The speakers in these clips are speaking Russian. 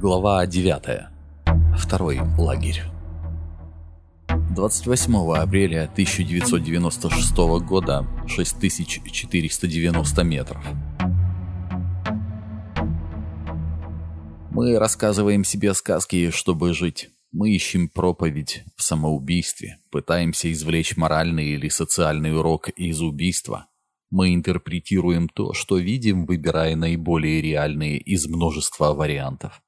Глава 9. Второй лагерь. 28 апреля 1996 года, 6490 метров. Мы рассказываем себе сказки, чтобы жить. Мы ищем проповедь в самоубийстве, пытаемся извлечь моральный или социальный урок из убийства. Мы интерпретируем то, что видим, выбирая наиболее реальные из множества вариантов.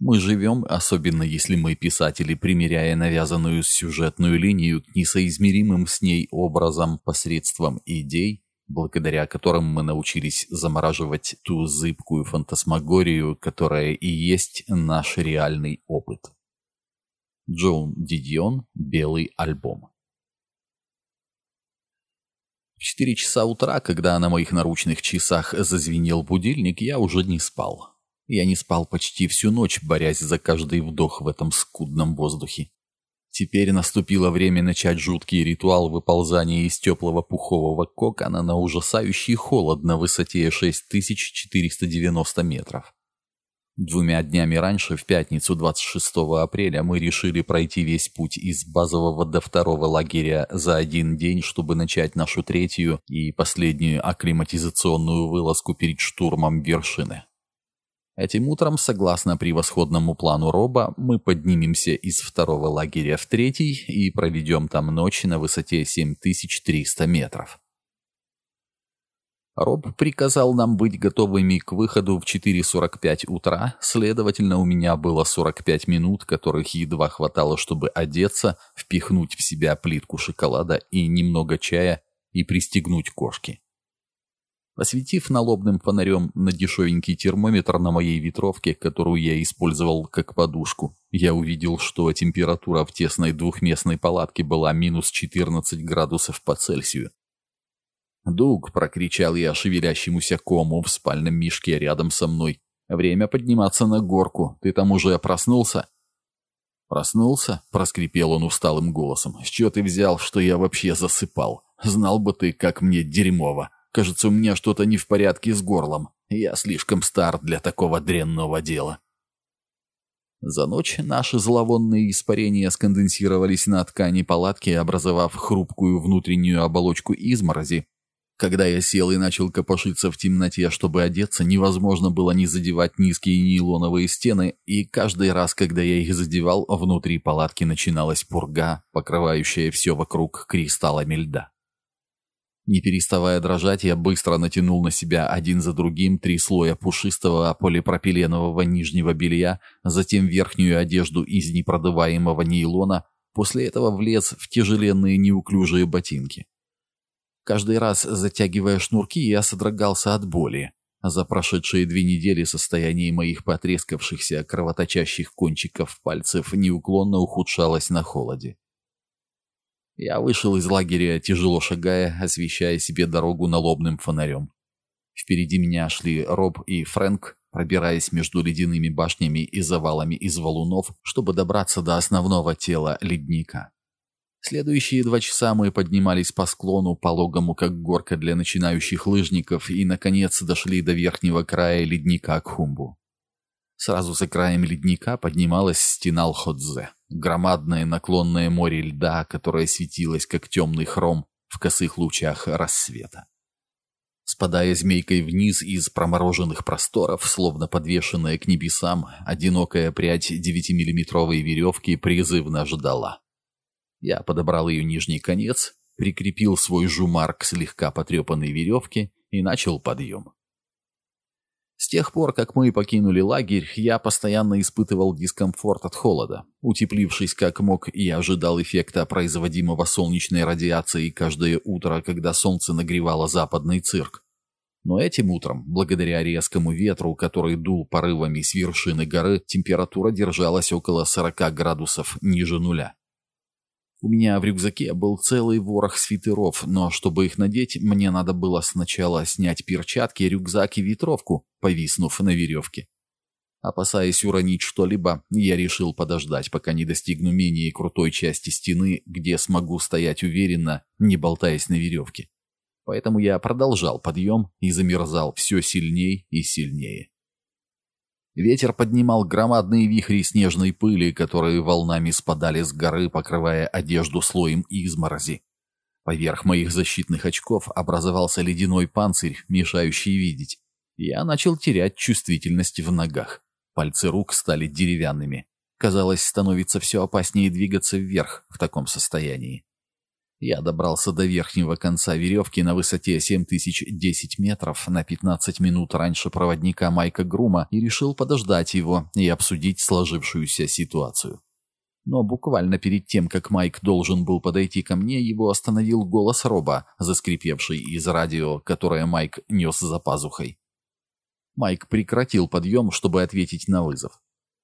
Мы живем, особенно если мы писатели, примеряя навязанную сюжетную линию к несоизмеримым с ней образом посредством идей, благодаря которым мы научились замораживать ту зыбкую фантасмагорию, которая и есть наш реальный опыт. Джон Дидион «Белый альбом» В четыре часа утра, когда на моих наручных часах зазвенел будильник, я уже не спал. Я не спал почти всю ночь, борясь за каждый вдох в этом скудном воздухе. Теперь наступило время начать жуткий ритуал выползания из теплого пухового кокона на ужасающий холод на высоте 6490 метров. Двумя днями раньше, в пятницу 26 апреля, мы решили пройти весь путь из базового до второго лагеря за один день, чтобы начать нашу третью и последнюю акклиматизационную вылазку перед штурмом вершины. Этим утром, согласно превосходному плану Роба, мы поднимемся из второго лагеря в третий и проведем там ночь на высоте 7300 метров. Роб приказал нам быть готовыми к выходу в 4.45 утра, следовательно, у меня было 45 минут, которых едва хватало, чтобы одеться, впихнуть в себя плитку шоколада и немного чая и пристегнуть кошки. Осветив налобным фонарем на дешевенький термометр на моей ветровке, которую я использовал как подушку, я увидел, что температура в тесной двухместной палатке была минус 14 градусов по Цельсию. «Дуг!» — прокричал я шевелящемуся кому в спальном мешке рядом со мной. «Время подниматься на горку. Ты там уже проснулся?» «Проснулся?» — проскрипел он усталым голосом. «С чего ты взял, что я вообще засыпал? Знал бы ты, как мне дерьмово!» Кажется, у меня что-то не в порядке с горлом. Я слишком стар для такого дрянного дела. За ночь наши зловонные испарения сконденсировались на ткани палатки, образовав хрупкую внутреннюю оболочку изморози. Когда я сел и начал копошиться в темноте, чтобы одеться, невозможно было не задевать низкие нейлоновые стены, и каждый раз, когда я их задевал, внутри палатки начиналась пурга, покрывающая все вокруг кристаллами льда. Не переставая дрожать, я быстро натянул на себя один за другим три слоя пушистого полипропиленового нижнего белья, затем верхнюю одежду из непродаваемого нейлона, после этого влез в тяжеленные неуклюжие ботинки. Каждый раз, затягивая шнурки, я содрогался от боли. За прошедшие две недели состояние моих потрескавшихся кровоточащих кончиков пальцев неуклонно ухудшалось на холоде. Я вышел из лагеря, тяжело шагая, освещая себе дорогу налобным фонарем. Впереди меня шли Роб и Фрэнк, пробираясь между ледяными башнями и завалами из валунов, чтобы добраться до основного тела ледника. Следующие два часа мы поднимались по склону, пологому как горка для начинающих лыжников, и, наконец, дошли до верхнего края ледника Кхумбу. Сразу за краем ледника поднималась стена Лходзе. Громадное наклонное море льда, которое светилось, как темный хром в косых лучах рассвета. Спадая змейкой вниз из промороженных просторов, словно подвешенная к небесам, одинокая прядь девятимиллиметровой веревки призывно ждала. Я подобрал ее нижний конец, прикрепил свой жумар к слегка потрепанной веревке и начал подъем. С тех пор, как мы покинули лагерь, я постоянно испытывал дискомфорт от холода. Утеплившись как мог, я ожидал эффекта производимого солнечной радиацией каждое утро, когда солнце нагревало западный цирк. Но этим утром, благодаря резкому ветру, который дул порывами с вершины горы, температура держалась около 40 градусов ниже нуля. У меня в рюкзаке был целый ворох свитеров, но чтобы их надеть, мне надо было сначала снять перчатки, рюкзак и ветровку, повиснув на веревке. Опасаясь уронить что-либо, я решил подождать, пока не достигну менее крутой части стены, где смогу стоять уверенно, не болтаясь на веревке. Поэтому я продолжал подъем и замерзал все сильнее и сильнее. Ветер поднимал громадные вихри снежной пыли, которые волнами спадали с горы, покрывая одежду слоем изморози. Поверх моих защитных очков образовался ледяной панцирь, мешающий видеть. Я начал терять чувствительность в ногах. Пальцы рук стали деревянными. Казалось, становится все опаснее двигаться вверх в таком состоянии. Я добрался до верхнего конца веревки на высоте 7010 метров на 15 минут раньше проводника Майка Грума и решил подождать его и обсудить сложившуюся ситуацию. Но буквально перед тем, как Майк должен был подойти ко мне, его остановил голос Роба, заскрипевший из радио, которое Майк нес за пазухой. Майк прекратил подъем, чтобы ответить на вызов.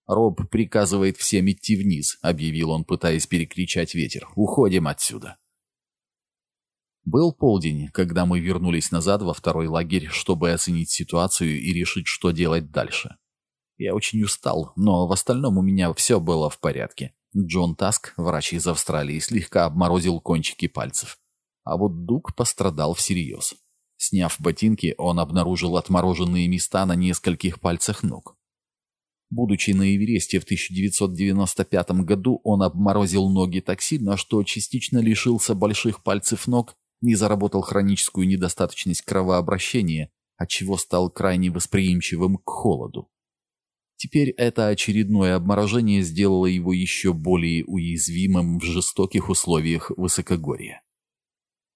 «Роб приказывает всем идти вниз», — объявил он, пытаясь перекричать ветер. «Уходим отсюда». Был полдень, когда мы вернулись назад во второй лагерь, чтобы оценить ситуацию и решить, что делать дальше. Я очень устал, но в остальном у меня все было в порядке. Джон Таск, врач из Австралии, слегка обморозил кончики пальцев. А вот Дуг пострадал всерьез. Сняв ботинки, он обнаружил отмороженные места на нескольких пальцах ног. Будучи на Эвересте в 1995 году, он обморозил ноги так сильно, что частично лишился больших пальцев ног не заработал хроническую недостаточность кровообращения, отчего стал крайне восприимчивым к холоду. Теперь это очередное обморожение сделало его еще более уязвимым в жестоких условиях высокогорья.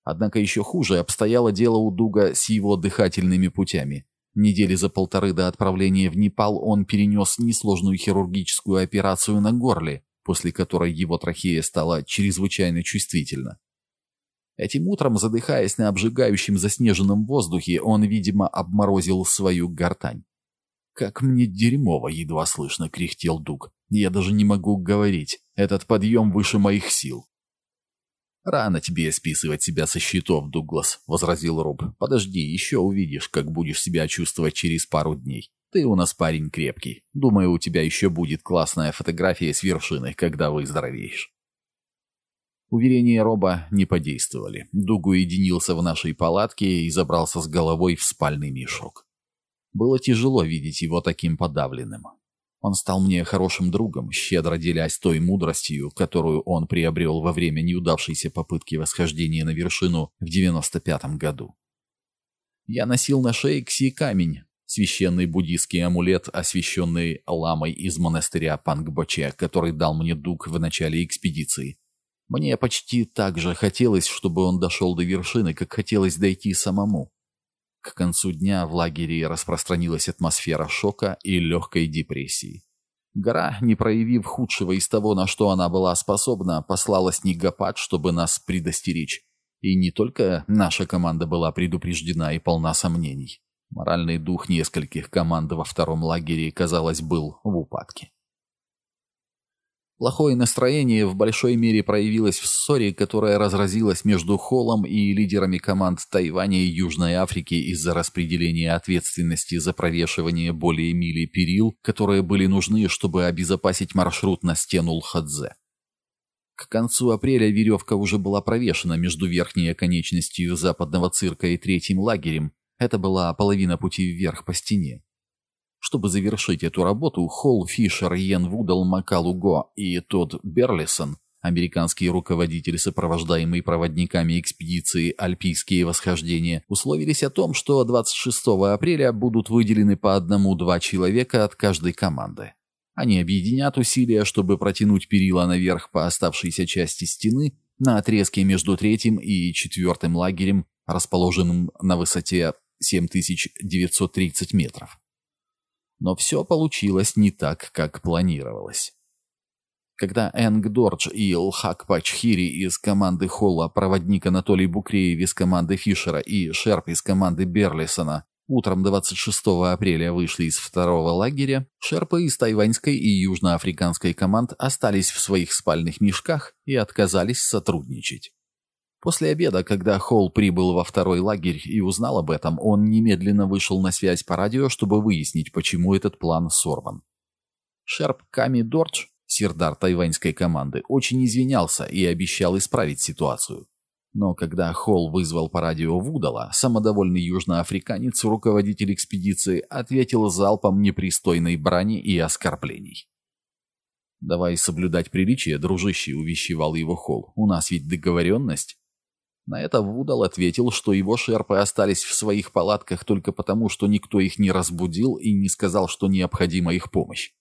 Однако еще хуже обстояло дело у Дуга с его дыхательными путями. Недели за полторы до отправления в Непал он перенес несложную хирургическую операцию на горле, после которой его трахея стала чрезвычайно чувствительна. Этим утром, задыхаясь на обжигающем заснеженном воздухе, он, видимо, обморозил свою гортань. «Как мне дерьмово!» — едва слышно кряхтел Дуг. «Я даже не могу говорить. Этот подъем выше моих сил». «Рано тебе списывать себя со счетов, Дуглас», — возразил Роб. «Подожди, еще увидишь, как будешь себя чувствовать через пару дней. Ты у нас парень крепкий. Думаю, у тебя еще будет классная фотография с вершины, когда выздоровеешь». Уверения Роба не подействовали. Дуг уединился в нашей палатке и забрался с головой в спальный мешок. Было тяжело видеть его таким подавленным. Он стал мне хорошим другом, щедро делясь той мудростью, которую он приобрел во время неудавшейся попытки восхождения на вершину в 95-м году. Я носил на шее кси-камень, священный буддийский амулет, освященный ламой из монастыря Пангбоче, который дал мне Дуг в начале экспедиции. Мне почти так же хотелось, чтобы он дошел до вершины, как хотелось дойти самому. К концу дня в лагере распространилась атмосфера шока и легкой депрессии. Гора, не проявив худшего из того, на что она была способна, послала снегопад, чтобы нас предостеречь. И не только наша команда была предупреждена и полна сомнений. Моральный дух нескольких команд во втором лагере, казалось, был в упадке. Плохое настроение в большой мере проявилось в ссоре, которая разразилась между Холлом и лидерами команд Тайваня и Южной Африки из-за распределения ответственности за провешивание более мили перил, которые были нужны, чтобы обезопасить маршрут на стену Лхадзе. К концу апреля веревка уже была провешена между верхней оконечностью западного цирка и третьим лагерем. Это была половина пути вверх по стене. Чтобы завершить эту работу, Холл Фишер, Йен Вудал, Макалуго и Тодд Берлисон, американский руководитель, сопровождаемый проводниками экспедиции «Альпийские восхождения», условились о том, что 26 апреля будут выделены по одному-два человека от каждой команды. Они объединят усилия, чтобы протянуть перила наверх по оставшейся части стены на отрезке между третьим и четвертым лагерем, расположенным на высоте 7930 метров. Но все получилось не так, как планировалось. Когда Энг Дордж и Лхак Пачхири из команды Холла, проводник Анатолий Букреев из команды Фишера и Шерп из команды Берлисона утром 26 апреля вышли из второго лагеря, Шерпы из тайваньской и южноафриканской команд остались в своих спальных мешках и отказались сотрудничать. После обеда, когда Холл прибыл во второй лагерь и узнал об этом, он немедленно вышел на связь по радио, чтобы выяснить, почему этот план сорван. Шерп Ками Дордж, сирдар тайваньской команды, очень извинялся и обещал исправить ситуацию. Но когда Холл вызвал по радио Вудала, самодовольный южноафриканец, руководитель экспедиции, ответил залпом непристойной брани и оскорблений. «Давай соблюдать приличие, дружище», — увещевал его Холл. «У нас ведь договоренность». На это Вудал ответил, что его шерпы остались в своих палатках только потому, что никто их не разбудил и не сказал, что необходима их помощь.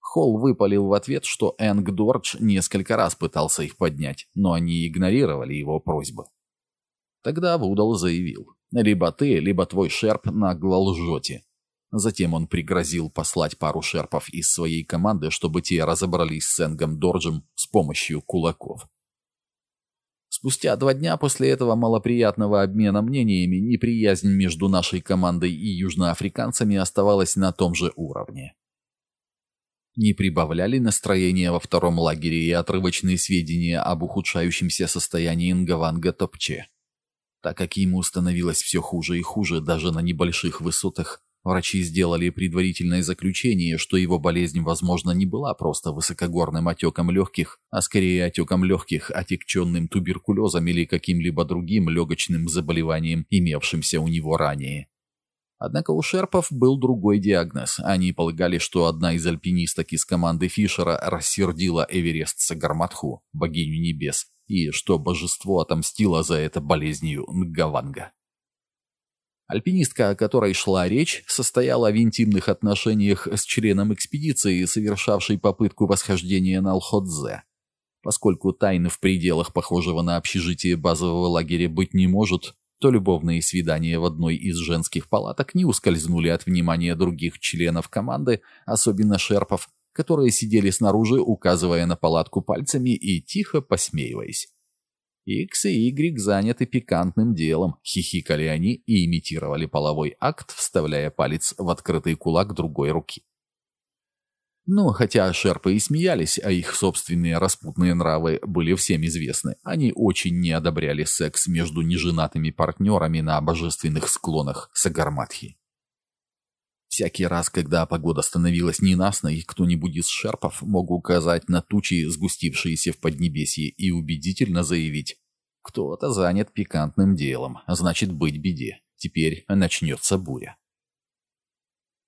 Холл выпалил в ответ, что Энг Дордж несколько раз пытался их поднять, но они игнорировали его просьбы. Тогда Вудал заявил, «Либо ты, либо твой шерп нагло лжете». Затем он пригрозил послать пару шерпов из своей команды, чтобы те разобрались с Энгом Дорджем с помощью кулаков. Спустя два дня после этого малоприятного обмена мнениями неприязнь между нашей командой и южноафриканцами оставалась на том же уровне. Не прибавляли настроения во втором лагере и отрывочные сведения об ухудшающемся состоянии Нгаванга Топче. Так как ему становилось все хуже и хуже даже на небольших высотах, Врачи сделали предварительное заключение, что его болезнь, возможно, не была просто высокогорным отеком легких, а скорее отеком легких, отекченным туберкулезом или каким-либо другим легочным заболеванием, имевшимся у него ранее. Однако у шерпов был другой диагноз. Они полагали, что одна из альпинисток из команды Фишера рассердила Эверест Сагарматху, богиню небес, и что божество отомстило за это болезнью Нгаванга. Альпинистка, о которой шла речь, состояла в интимных отношениях с членом экспедиции, совершавшей попытку восхождения на Алходзе. Поскольку тайны в пределах похожего на общежитие базового лагеря быть не может, то любовные свидания в одной из женских палаток не ускользнули от внимания других членов команды, особенно шерпов, которые сидели снаружи, указывая на палатку пальцами и тихо посмеиваясь. Икс и Y заняты пикантным делом, хихикали они и имитировали половой акт, вставляя палец в открытый кулак другой руки. Но хотя шерпы и смеялись, а их собственные распутные нравы были всем известны, они очень не одобряли секс между неженатыми партнерами на божественных склонах Сагарматхи. Всякий раз, когда погода становилась ненастной, кто-нибудь из шерпов мог указать на тучи, сгустившиеся в Поднебесье, и убедительно заявить «Кто-то занят пикантным делом, значит быть беде. Теперь начнется буря».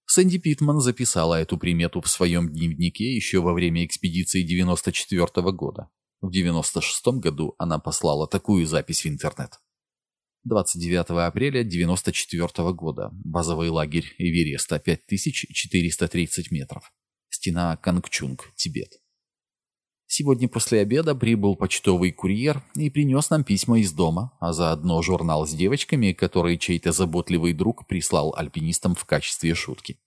Сэнди Питман записала эту примету в своем дневнике еще во время экспедиции 94 -го года. В 96 году она послала такую запись в интернет. 29 апреля 1994 года. Базовый лагерь Эвереста 5430 метров. Стена Кангчунг, Тибет. Сегодня после обеда прибыл почтовый курьер и принес нам письма из дома, а заодно журнал с девочками, который чей-то заботливый друг прислал альпинистам в качестве шутки.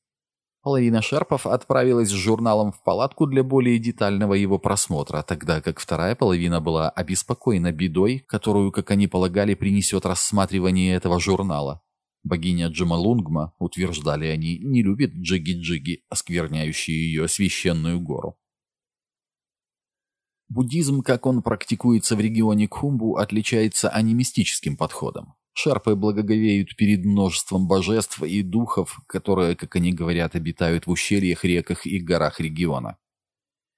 Половина шерпов отправилась с журналом в палатку для более детального его просмотра, тогда как вторая половина была обеспокоена бедой, которую, как они полагали, принесет рассматривание этого журнала. Богиня Джамалунгма, утверждали они, не любит джиги-джиги, оскверняющие ее священную гору. Буддизм, как он практикуется в регионе Кхумбу, отличается анимистическим подходом. Шарпы благоговеют перед множеством божеств и духов, которые, как они говорят, обитают в ущельях, реках и горах региона.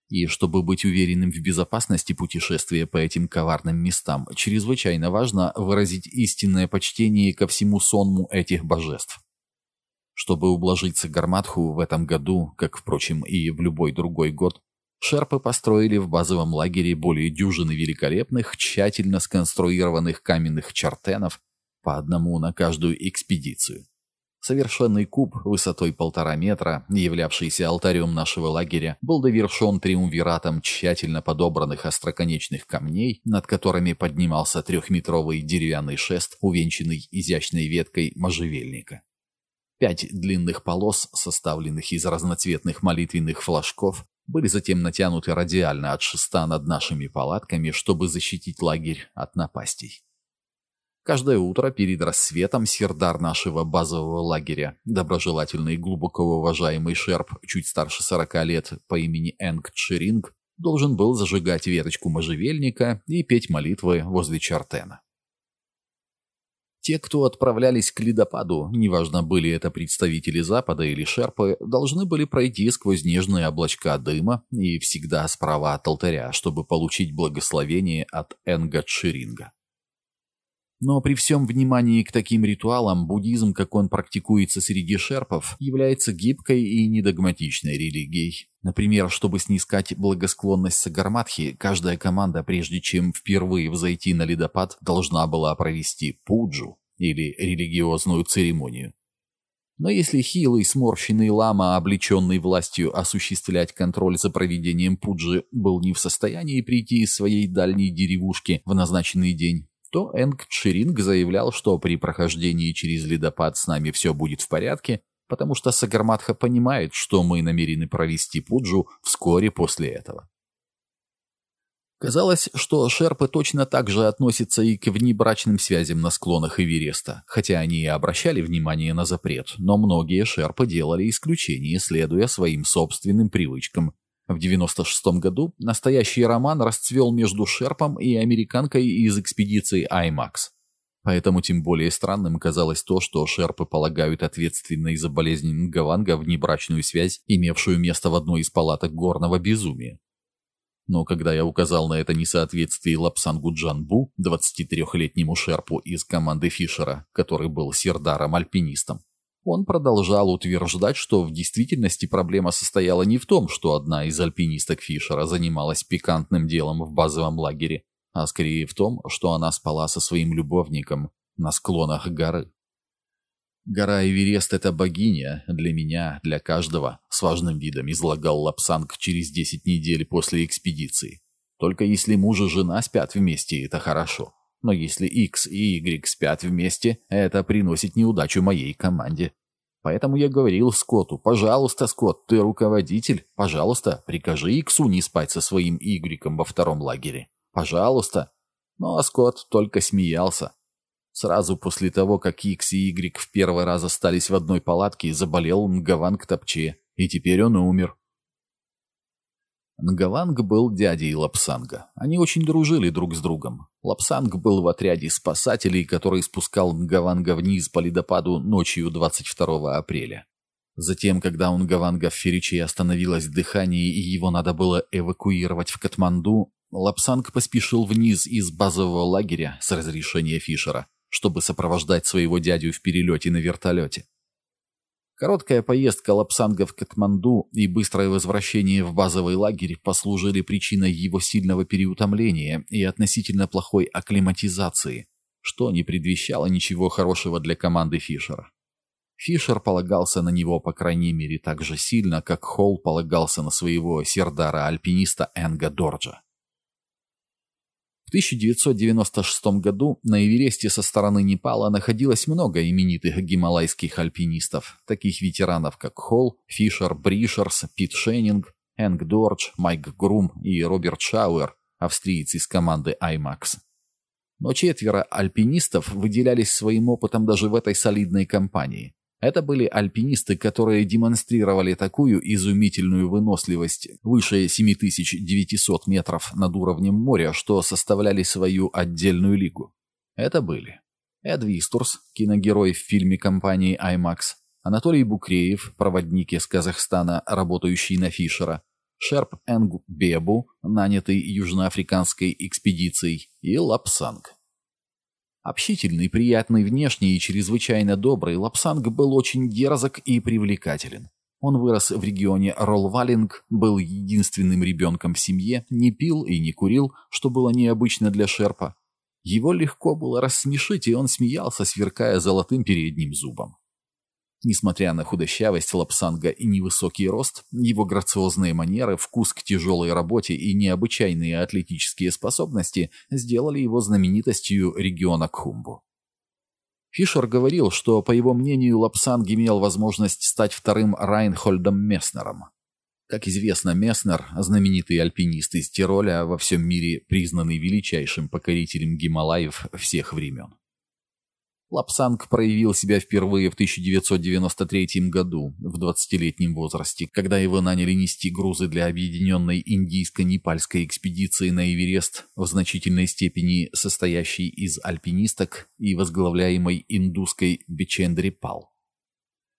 И чтобы быть уверенным в безопасности путешествия по этим коварным местам, чрезвычайно важно выразить истинное почтение ко всему сонму этих божеств. Чтобы ублажиться Гарматху в этом году, как, впрочем, и в любой другой год, Шерпы построили в базовом лагере более дюжины великолепных, тщательно сконструированных каменных чертенов, по одному на каждую экспедицию. Совершенный куб высотой полтора метра, являвшийся алтарем нашего лагеря, был довершен триумвиратом тщательно подобранных остроконечных камней, над которыми поднимался трехметровый деревянный шест, увенчанный изящной веткой можжевельника. Пять длинных полос, составленных из разноцветных молитвенных флажков, были затем натянуты радиально от шеста над нашими палатками, чтобы защитить лагерь от напастей. Каждое утро перед рассветом сердар нашего базового лагеря, доброжелательный и глубоко уважаемый шерп, чуть старше 40 лет, по имени Энг Чиринг, должен был зажигать веточку можжевельника и петь молитвы возле чартена. Те, кто отправлялись к ледопаду, неважно, были это представители Запада или шерпы, должны были пройти сквозь нежные облачка дыма и всегда справа от алтаря, чтобы получить благословение от Энга Чиринга. Но при всем внимании к таким ритуалам, буддизм, как он практикуется среди шерпов, является гибкой и недогматичной религией. Например, чтобы снискать благосклонность Сагарматхи, каждая команда, прежде чем впервые взойти на ледопад, должна была провести пуджу, или религиозную церемонию. Но если хилый, сморщенный лама, облеченный властью осуществлять контроль за проведением пуджи, был не в состоянии прийти из своей дальней деревушки в назначенный день, то Энг Чиринг заявлял, что при прохождении через ледопад с нами все будет в порядке, потому что Сагарматха понимает, что мы намерены провести пуджу вскоре после этого. Казалось, что шерпы точно так же относятся и к внебрачным связям на склонах Эвереста, хотя они и обращали внимание на запрет, но многие шерпы делали исключение, следуя своим собственным привычкам в 96 году настоящий роман расцвел между Шерпом и американкой из экспедиции IMAX. Поэтому тем более странным казалось то, что Шерпы полагают ответственной за болезнь Нгаванга внебрачную связь, имевшую место в одной из палаток горного безумия. Но когда я указал на это несоответствие Лапсангу Джанбу, 23-летнему Шерпу из команды Фишера, который был сердаром-альпинистом, он продолжал утверждать, что в действительности проблема состояла не в том, что одна из альпинисток Фишера занималась пикантным делом в базовом лагере, а скорее в том, что она спала со своим любовником на склонах горы. «Гора Эверест — это богиня для меня, для каждого», — с важным видом излагал Лапсанг через 10 недель после экспедиции. «Только если муж и жена спят вместе, это хорошо. Но если X и Y спят вместе, это приносит неудачу моей команде. Поэтому я говорил Скотту, пожалуйста, Скотт, ты руководитель, пожалуйста, прикажи Иксу не спать со своим Игреком во втором лагере. Пожалуйста. Но Скотт только смеялся. Сразу после того, как Икс и Игрек в первый раз остались в одной палатке, заболел Нгаванг Топче, и теперь он умер. Нгаванг был дядей Лапсанга. Они очень дружили друг с другом. Лапсанг был в отряде спасателей, который спускал Нгаванга вниз по ледопаду ночью 22 апреля. Затем, когда у Нгаванга в Фериче остановилось дыхание и его надо было эвакуировать в Катманду, Лапсанг поспешил вниз из базового лагеря с разрешения Фишера, чтобы сопровождать своего дядю в перелете на вертолете. Короткая поездка Лапсанга в Катманду и быстрое возвращение в базовый лагерь послужили причиной его сильного переутомления и относительно плохой акклиматизации, что не предвещало ничего хорошего для команды Фишера. Фишер полагался на него, по крайней мере, так же сильно, как Холл полагался на своего сердара-альпиниста Энга Дорджа. 1996 году на Эвересте со стороны Непала находилось много именитых гималайских альпинистов, таких ветеранов, как Холл, Фишер, Бришерс, Пит Шеннинг, Энг Дордж, Майк Грум и Роберт Шауэр, австриец из команды IMAX. Но четверо альпинистов выделялись своим опытом даже в этой солидной компании. Это были альпинисты, которые демонстрировали такую изумительную выносливость выше 7900 метров над уровнем моря, что составляли свою отдельную лигу. Это были Эд Вистурс, киногерой в фильме компании IMAX, Анатолий Букреев, проводник из Казахстана, работающий на Фишера, Шерп Энг Бебу, нанятый южноафриканской экспедицией, и Лапсанг. Общительный, приятный внешне и чрезвычайно добрый, Лапсанг был очень дерзок и привлекателен. Он вырос в регионе Ролвалинг, был единственным ребенком в семье, не пил и не курил, что было необычно для шерпа. Его легко было рассмешить, и он смеялся, сверкая золотым передним зубом. Несмотря на худощавость Лапсанга и невысокий рост, его грациозные манеры, вкус к тяжелой работе и необычайные атлетические способности сделали его знаменитостью региона Кхумбу. Фишер говорил, что, по его мнению, Лапсанг имел возможность стать вторым Райнхольдом Месснером. Как известно, Месснер, знаменитый альпинист из Тироля, во всем мире признанный величайшим покорителем Гималаев всех времен. Лапсанг проявил себя впервые в 1993 году, в 20-летнем возрасте, когда его наняли нести грузы для объединенной индийско-непальской экспедиции на Эверест, в значительной степени состоящей из альпинисток и возглавляемой индусской Бичендри Пал.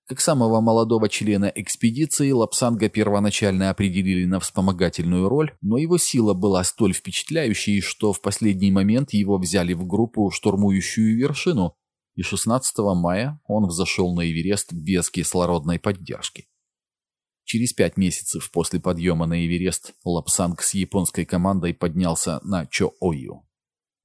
Как самого молодого члена экспедиции, Лапсанга первоначально определили на вспомогательную роль, но его сила была столь впечатляющей, что в последний момент его взяли в группу, штурмующую вершину, и 16 мая он взошел на Эверест без кислородной поддержки. Через пять месяцев после подъема на Эверест Лапсанг с японской командой поднялся на Чо-Ою.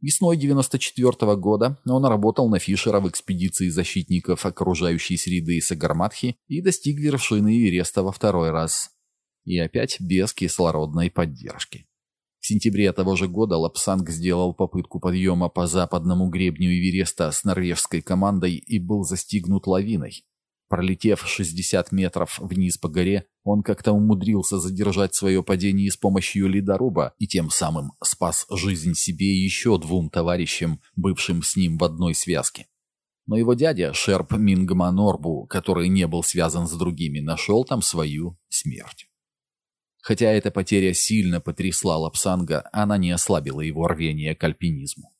Весной 94 -го года он работал на Фишера в экспедиции защитников окружающей среды Сагарматхи и достиг вершины Эвереста во второй раз. И опять без кислородной поддержки. Сентябре того же года Лапсанг сделал попытку подъема по западному гребню Эвереста с норвежской командой и был застигнут лавиной. Пролетев 60 метров вниз по горе, он как-то умудрился задержать свое падение с помощью ледоруба и тем самым спас жизнь себе и еще двум товарищам, бывшим с ним в одной связке. Но его дядя, Шерп Мингма Норбу, который не был связан с другими, нашел там свою смерть. Хотя эта потеря сильно потрясла Лапсанга, она не ослабила его рвение к альпинизму.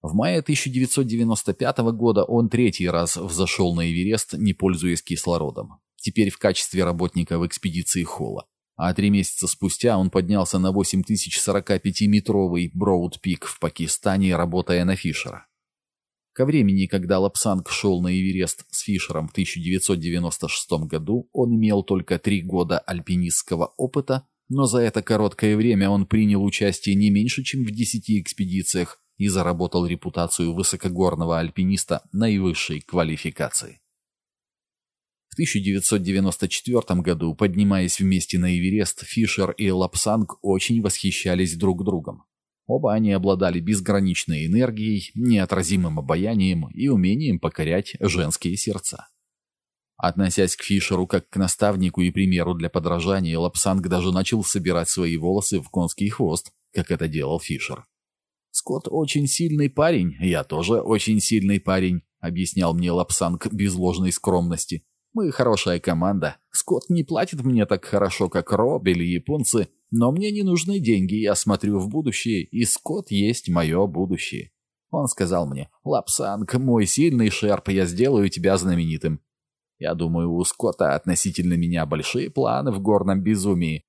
В мае 1995 года он третий раз взошел на Эверест, не пользуясь кислородом. Теперь в качестве работника в экспедиции Холла. А три месяца спустя он поднялся на 8045-метровый Броуд-Пик в Пакистане, работая на Фишера. Ко времени, когда Лапсанг шел на Эверест с Фишером в 1996 году, он имел только три года альпинистского опыта, но за это короткое время он принял участие не меньше, чем в десяти экспедициях, и заработал репутацию высокогорного альпиниста наивысшей квалификации. В 1994 году, поднимаясь вместе на Эверест, Фишер и Лапсанг очень восхищались друг другом. Оба они обладали безграничной энергией, неотразимым обаянием и умением покорять женские сердца. Относясь к Фишеру как к наставнику и примеру для подражания, Лапсанг даже начал собирать свои волосы в конский хвост, как это делал Фишер. «Скотт очень сильный парень, я тоже очень сильный парень», объяснял мне Лапсанг без ложной скромности. «Мы хорошая команда. Скотт не платит мне так хорошо, как Роб или японцы, но мне не нужны деньги, я смотрю в будущее, и Скотт есть мое будущее». Он сказал мне, «Лапсанг, мой сильный шерп, я сделаю тебя знаменитым». Я думаю, у Скотта относительно меня большие планы в горном безумии.